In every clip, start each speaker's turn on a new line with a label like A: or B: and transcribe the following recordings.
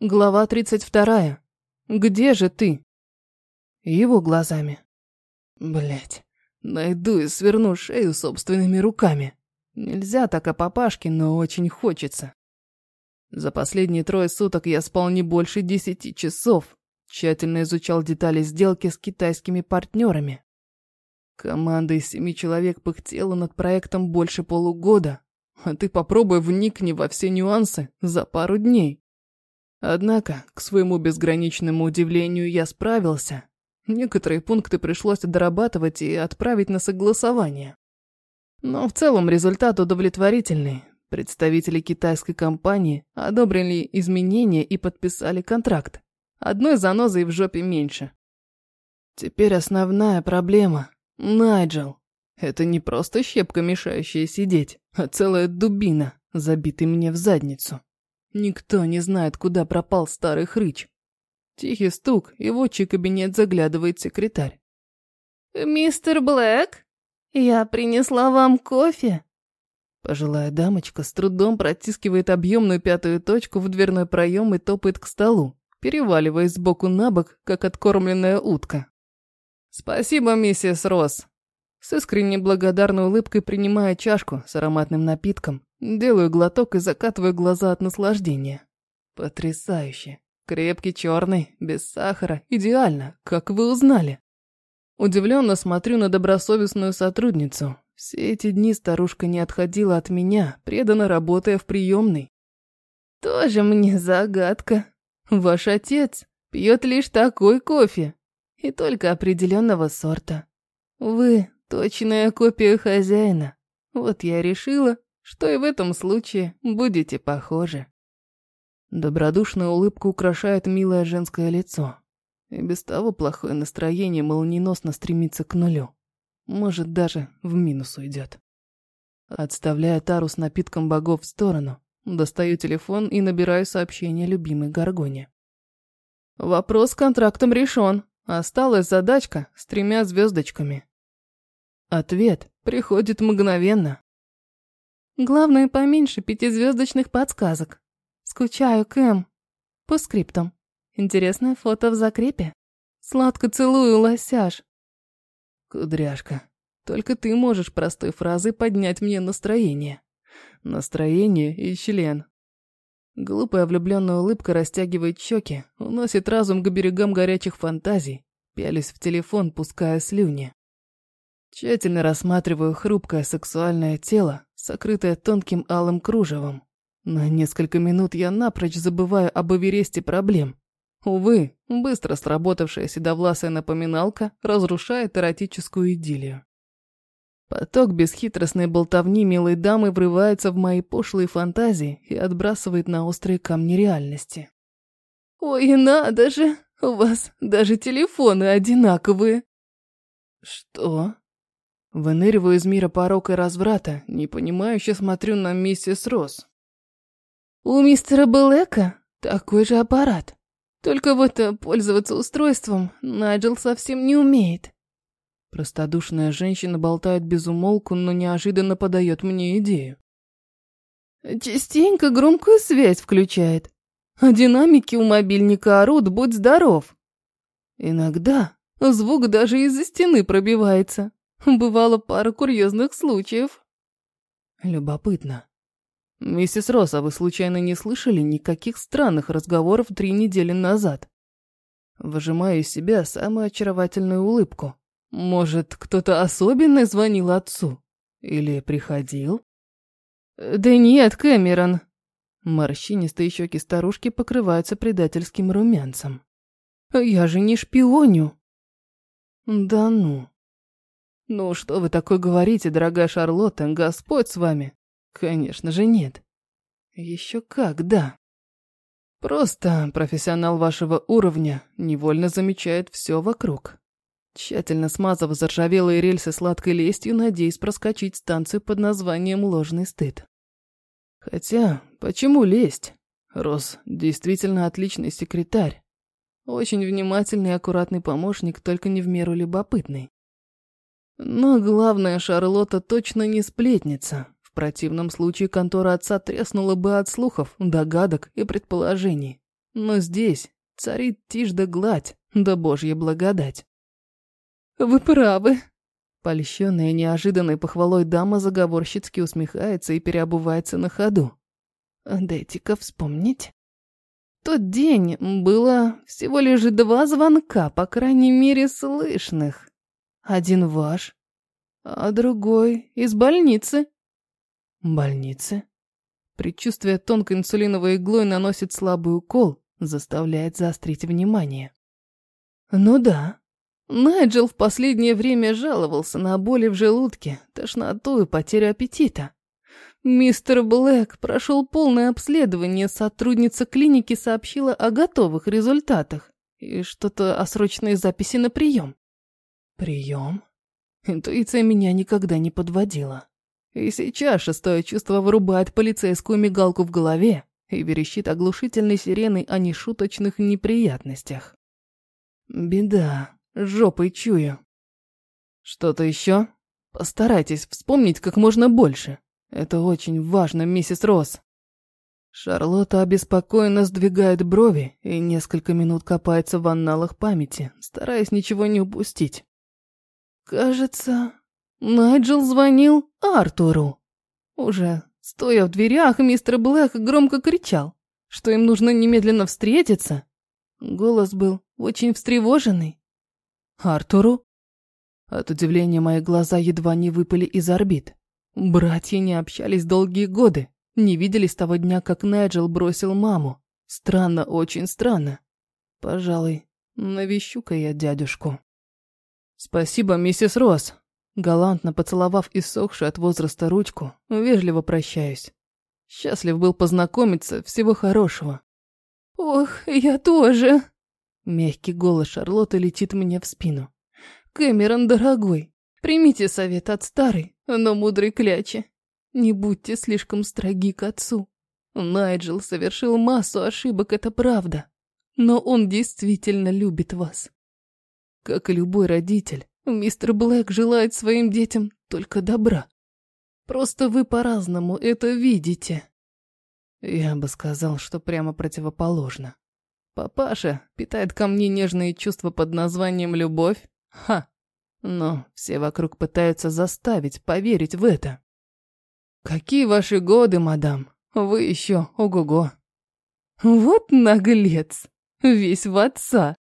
A: Глава 32. Где же ты? Его глазами. Блять, найду и сверну шею собственными руками. Нельзя так о папашке, но очень хочется. За последние трое суток я спал не больше десяти часов. Тщательно изучал детали сделки с китайскими партнерами. Команда из семи человек пыхтела над проектом больше полугода, а ты попробуй вникни во все нюансы за пару дней. Однако, к своему безграничному удивлению, я справился. Некоторые пункты пришлось дорабатывать и отправить на согласование. Но в целом результат удовлетворительный. Представители китайской компании одобрили изменения и подписали контракт. Одной занозой в жопе меньше. Теперь основная проблема. Найджел. Это не просто щепка, мешающая сидеть, а целая дубина, забитый мне в задницу. Никто не знает, куда пропал старый хрыч. Тихий стук, и в отчий кабинет заглядывает секретарь.
B: «Мистер Блэк, я принесла вам кофе».
A: Пожилая дамочка с трудом протискивает объемную пятую точку в дверной проем и топает к столу, переваливаясь сбоку на бок, как откормленная утка. «Спасибо, миссис Росс». С искренне благодарной улыбкой принимая чашку с ароматным напитком, делаю глоток и закатываю глаза от наслаждения. Потрясающе. Крепкий черный, без сахара, идеально, как вы узнали. Удивленно смотрю на добросовестную сотрудницу. Все эти дни старушка не отходила от меня, преданно работая в приемной.
B: Тоже мне загадка. Ваш отец пьет лишь такой кофе. И только определенного сорта. Вы точная копия хозяина. Вот я решила, что и в этом случае будете похожи.
A: Добродушная улыбка украшает милое женское лицо. И без того плохое настроение молниеносно стремится к нулю. Может, даже в минус уйдет. Отставляя тару с напитком богов в сторону, достаю телефон и набираю сообщение любимой Гаргоне. Вопрос с контрактом решен. Осталась задачка с тремя звездочками. Ответ приходит мгновенно.
B: Главное, поменьше пятизвездочных подсказок. Скучаю, Кэм. По скриптам. Интересное фото в закрепе. Сладко целую, лосяж.
A: Кудряшка, только ты можешь простой фразой поднять мне настроение. Настроение и член. Глупая влюбленная улыбка растягивает щеки, уносит разум к берегам горячих фантазий, пялись в телефон, пуская слюни. Тщательно рассматриваю хрупкое сексуальное тело, сокрытое тонким алым кружевом. На несколько минут я напрочь забываю об Эвересте проблем. Увы, быстро сработавшая седовласая напоминалка разрушает эротическую идиллию. Поток бесхитростной болтовни милой дамы врывается в мои пошлые фантазии и отбрасывает на острые камни реальности.
B: «Ой, надо же! У вас даже телефоны одинаковые!»
A: «Что?» Выныриваю из мира порока и разврата, непонимающе смотрю на миссис Росс.
B: У мистера Блэка такой же аппарат. Только вот э, пользоваться устройством Найджел совсем не умеет.
A: Простодушная женщина болтает без умолку, но неожиданно подает мне идею.
B: Частенько громкую связь включает. А динамики у мобильника орут, будь здоров. Иногда звук даже из-за стены пробивается. Бывало пара курьезных случаев.
A: Любопытно. Миссис Росс, а вы случайно не слышали никаких странных разговоров три недели назад? Выжимаю из себя самую очаровательную улыбку. Может, кто-то особенный звонил отцу? Или приходил?
B: Да нет, Кэмерон.
A: Морщинистые щеки старушки покрываются предательским румянцем. Я же не шпионю. Да ну. Ну, что вы такое говорите, дорогая Шарлотта, Господь с вами. Конечно же нет. Еще как, да. Просто профессионал вашего уровня невольно замечает все вокруг. Тщательно смазав заржавелые рельсы сладкой лестью, надеясь проскочить станцию под названием «Ложный стыд». Хотя, почему лезть? Рос действительно отличный секретарь. Очень внимательный и аккуратный помощник, только не в меру любопытный. Но главное, Шарлотта точно не сплетница. В противном случае контора отца треснула бы от слухов, догадок и предположений. Но здесь царит тишь да гладь, да божья благодать.
B: «Вы правы»,
A: Польщенная неожиданной похвалой дама заговорщицки усмехается и переобувается на ходу. Дайте-ка вспомнить. Тот день было всего лишь два звонка, по крайней мере, слышных. Один ваш, а другой из больницы. Больницы? Предчувствие тонкой инсулиновой иглой наносит слабый укол, заставляет заострить внимание. Ну да, Найджел в последнее время жаловался на боли в желудке, тошноту и потерю аппетита. Мистер Блэк прошел полное обследование, сотрудница клиники сообщила о готовых результатах и что-то о срочной записи на прием. Прием? Интуиция меня никогда не подводила. И сейчас шестое чувство вырубает полицейскую мигалку в голове и верещит оглушительной сиреной о нешуточных неприятностях. Беда. Жопой чую. Что-то еще? Постарайтесь вспомнить как можно больше. Это очень важно, миссис Росс. Шарлотта обеспокоенно сдвигает брови и несколько минут копается в анналах памяти, стараясь ничего не упустить. Кажется, Найджел звонил Артуру. Уже стоя в дверях, мистер Блэк громко кричал, что им нужно немедленно встретиться. Голос был очень встревоженный. Артуру? От удивления мои глаза едва не выпали из орбит. Братья не общались долгие годы, не виделись того дня, как Найджел бросил маму. Странно, очень странно. Пожалуй, навещу-ка я дядюшку. Спасибо, миссис Росс. Галантно поцеловав иссохшую от возраста ручку, вежливо прощаюсь. Счастлив был познакомиться, всего хорошего.
B: Ох, я тоже.
A: Мягкий голос Шарлотты летит мне в спину. «Кэмерон, дорогой, примите совет от старой, но мудрой клячи. Не будьте слишком строги к отцу. Найджел совершил массу ошибок, это правда. Но он действительно любит вас. Как и любой родитель, мистер Блэк желает своим детям только добра. Просто вы по-разному это видите. Я бы сказал, что прямо противоположно. Папаша питает ко мне нежные чувства под названием любовь? Ха! Но все вокруг пытаются заставить поверить в это. Какие ваши годы, мадам? Вы еще ого-го.
B: Вот наглец! Весь в отца.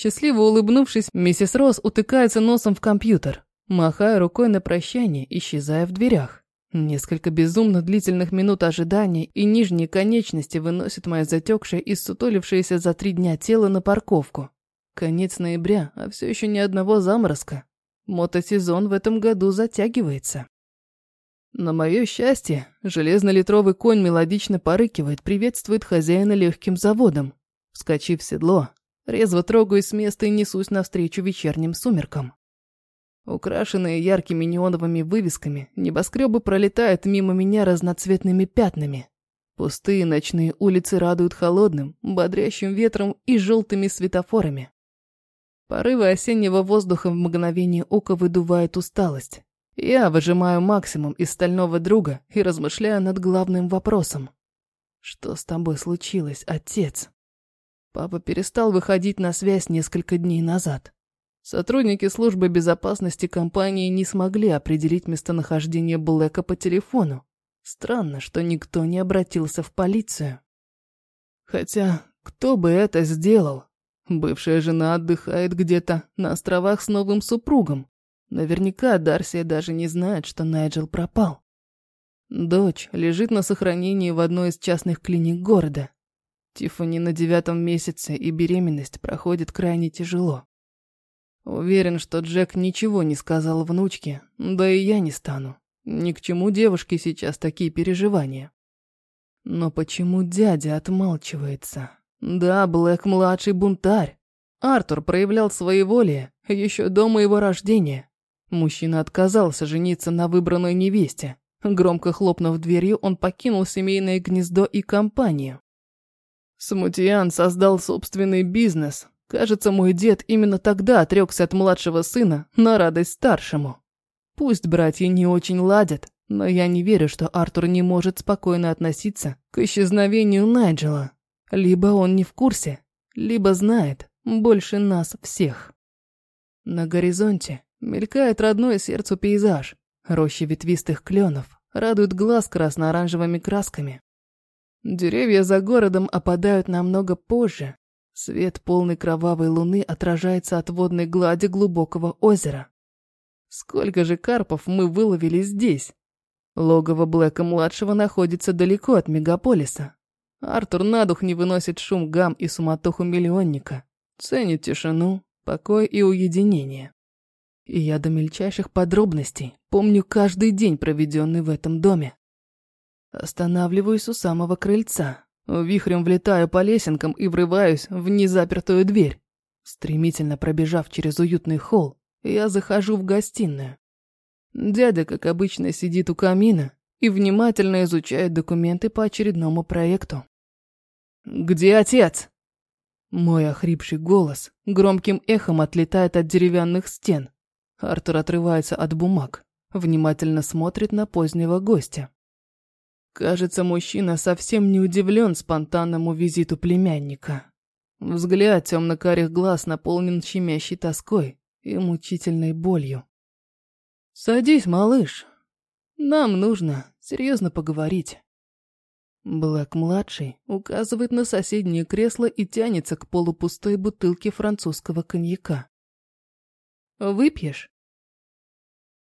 A: Счастливо улыбнувшись, миссис Росс утыкается носом в компьютер, махая рукой на прощание, исчезая в дверях. Несколько безумно длительных минут ожидания и нижние конечности выносят мое затекшее и сутулившееся за три дня тело на парковку. Конец ноября, а все еще ни одного заморозка. Мотосезон в этом году затягивается. На мое счастье, железнолитровый конь мелодично порыкивает, приветствует хозяина легким заводом. Вскочив в седло, резво трогаюсь с места и несусь навстречу вечерним сумеркам. Украшенные яркими неоновыми вывесками, небоскребы пролетают мимо меня разноцветными пятнами. Пустые ночные улицы радуют холодным, бодрящим ветром и желтыми светофорами. Порывы осеннего воздуха в мгновение ока выдувают усталость. Я выжимаю максимум из стального друга и размышляю над главным вопросом. Что с тобой случилось, отец? Папа перестал выходить на связь несколько дней назад. Сотрудники службы безопасности компании не смогли определить местонахождение Блэка по телефону. Странно, что никто не обратился в полицию. Хотя, кто бы это сделал? Бывшая жена отдыхает где-то на островах с новым супругом. Наверняка Дарсия даже не знает, что Найджел пропал. Дочь лежит на сохранении в одной из частных клиник города. Тиффани на девятом месяце, и беременность проходит крайне тяжело. Уверен, что Джек ничего не сказал внучке, да и я не стану. Ни к чему девушке сейчас такие переживания. Но почему дядя отмалчивается? Да, Блэк-младший бунтарь. Артур проявлял своеволие еще до моего рождения. Мужчина отказался жениться на выбранной невесте. Громко хлопнув дверью, он покинул семейное гнездо и компанию. Смутьян создал собственный бизнес, Кажется, мой дед именно тогда отрекся от младшего сына на радость старшему. Пусть братья не очень ладят, но я не верю, что Артур не может спокойно относиться к исчезновению Найджела. Либо он не в курсе, либо знает больше нас всех. На горизонте мелькает родной сердцу пейзаж. Рощи ветвистых кленов радуют глаз красно-оранжевыми красками. Деревья за городом опадают намного позже. Свет полной кровавой луны отражается от водной глади глубокого озера. Сколько же карпов мы выловили здесь? Логово Блэка-младшего находится далеко от мегаполиса. Артур на дух не выносит шум гам и суматоху миллионника. Ценит тишину, покой и уединение. И я до мельчайших подробностей помню каждый день, проведенный в этом доме. Останавливаюсь у самого крыльца. Вихрем влетаю по лесенкам и врываюсь в незапертую дверь. Стремительно пробежав через уютный холл, я захожу в гостиную. Дядя, как обычно, сидит у камина и внимательно изучает документы по очередному проекту. «Где отец?» Мой охрипший голос громким эхом отлетает от деревянных стен. Артур отрывается от бумаг, внимательно смотрит на позднего гостя. Кажется, мужчина совсем не удивлен спонтанному визиту племянника. Взгляд темно-карих глаз наполнен щемящей тоской и мучительной болью. «Садись, малыш. Нам нужно серьезно поговорить». Блэк-младший указывает на соседнее кресло и тянется к полупустой бутылке французского коньяка. «Выпьешь?»